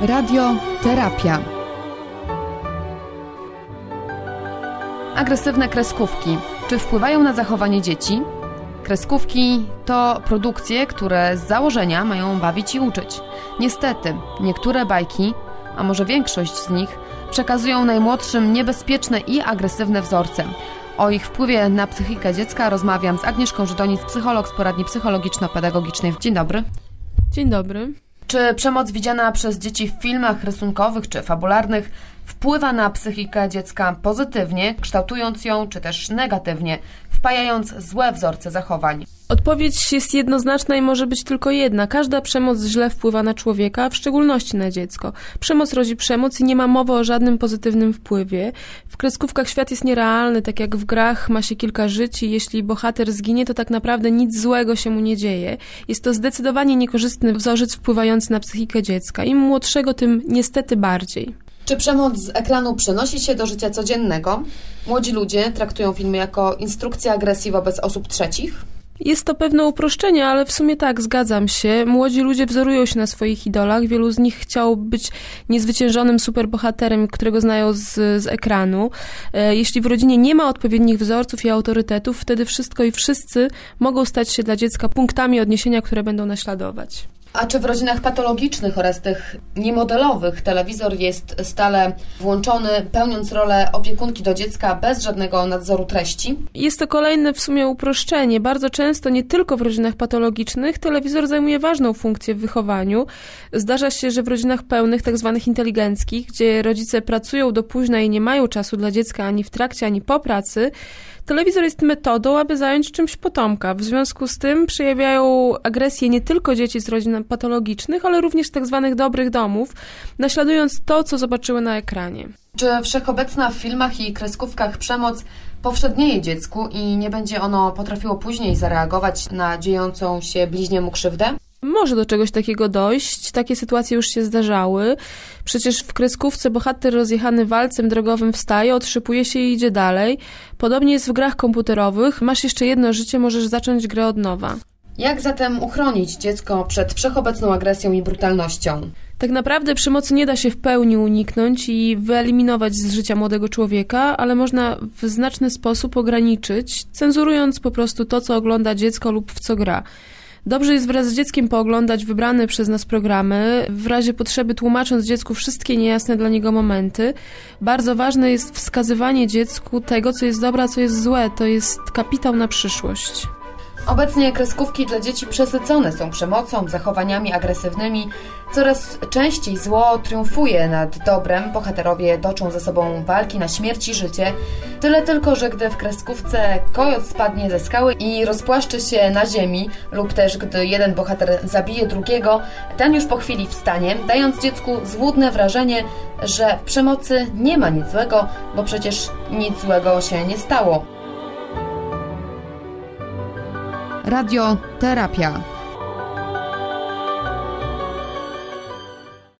Radioterapia. Agresywne kreskówki. Czy wpływają na zachowanie dzieci? Kreskówki to produkcje, które z założenia mają bawić i uczyć. Niestety, niektóre bajki, a może większość z nich, przekazują najmłodszym niebezpieczne i agresywne wzorce. O ich wpływie na psychikę dziecka rozmawiam z Agnieszką Żydonic, psycholog z poradni psychologiczno-pedagogicznej. Dzień dobry. Dzień dobry. Czy przemoc widziana przez dzieci w filmach rysunkowych czy fabularnych wpływa na psychikę dziecka pozytywnie, kształtując ją, czy też negatywnie, wpajając złe wzorce zachowań? Odpowiedź jest jednoznaczna i może być tylko jedna. Każda przemoc źle wpływa na człowieka, w szczególności na dziecko. Przemoc rodzi przemoc i nie ma mowy o żadnym pozytywnym wpływie. W kreskówkach świat jest nierealny, tak jak w grach ma się kilka żyć i jeśli bohater zginie, to tak naprawdę nic złego się mu nie dzieje. Jest to zdecydowanie niekorzystny wzorzec wpływający na psychikę dziecka. Im młodszego, tym niestety bardziej. Czy przemoc z ekranu przenosi się do życia codziennego? Młodzi ludzie traktują filmy jako instrukcję agresji wobec osób trzecich? Jest to pewne uproszczenie, ale w sumie tak, zgadzam się. Młodzi ludzie wzorują się na swoich idolach. Wielu z nich chciał być niezwyciężonym superbohaterem, którego znają z, z ekranu. E, jeśli w rodzinie nie ma odpowiednich wzorców i autorytetów, wtedy wszystko i wszyscy mogą stać się dla dziecka punktami odniesienia, które będą naśladować. A czy w rodzinach patologicznych oraz tych niemodelowych telewizor jest stale włączony, pełniąc rolę opiekunki do dziecka bez żadnego nadzoru treści? Jest to kolejne w sumie uproszczenie. Bardzo często, nie tylko w rodzinach patologicznych, telewizor zajmuje ważną funkcję w wychowaniu. Zdarza się, że w rodzinach pełnych, tak zwanych inteligenckich, gdzie rodzice pracują do późna i nie mają czasu dla dziecka ani w trakcie, ani po pracy, Telewizor jest metodą, aby zająć czymś potomka. W związku z tym przejawiają agresję nie tylko dzieci z rodzin patologicznych, ale również tak zwanych dobrych domów, naśladując to, co zobaczyły na ekranie. Czy wszechobecna w filmach i kreskówkach przemoc powszednieje dziecku i nie będzie ono potrafiło później zareagować na dziejącą się bliźniemu krzywdę? Może do czegoś takiego dojść. Takie sytuacje już się zdarzały. Przecież w kreskówce bohater rozjechany walcem drogowym wstaje, otrzypuje się i idzie dalej. Podobnie jest w grach komputerowych. Masz jeszcze jedno życie, możesz zacząć grę od nowa. Jak zatem uchronić dziecko przed wszechobecną agresją i brutalnością? Tak naprawdę przemocy nie da się w pełni uniknąć i wyeliminować z życia młodego człowieka, ale można w znaczny sposób ograniczyć, cenzurując po prostu to, co ogląda dziecko lub w co gra. Dobrze jest wraz z dzieckiem pooglądać wybrane przez nas programy, w razie potrzeby tłumacząc dziecku wszystkie niejasne dla niego momenty. Bardzo ważne jest wskazywanie dziecku tego, co jest dobre, a co jest złe. To jest kapitał na przyszłość. Obecnie kreskówki dla dzieci przesycone są przemocą, zachowaniami agresywnymi. Coraz częściej zło triumfuje nad dobrem, bohaterowie toczą ze sobą walki na śmierć i życie. Tyle tylko, że gdy w kreskówce kojot spadnie ze skały i rozpłaszczy się na ziemi, lub też gdy jeden bohater zabije drugiego, ten już po chwili wstanie, dając dziecku złudne wrażenie, że w przemocy nie ma nic złego, bo przecież nic złego się nie stało. Radioterapia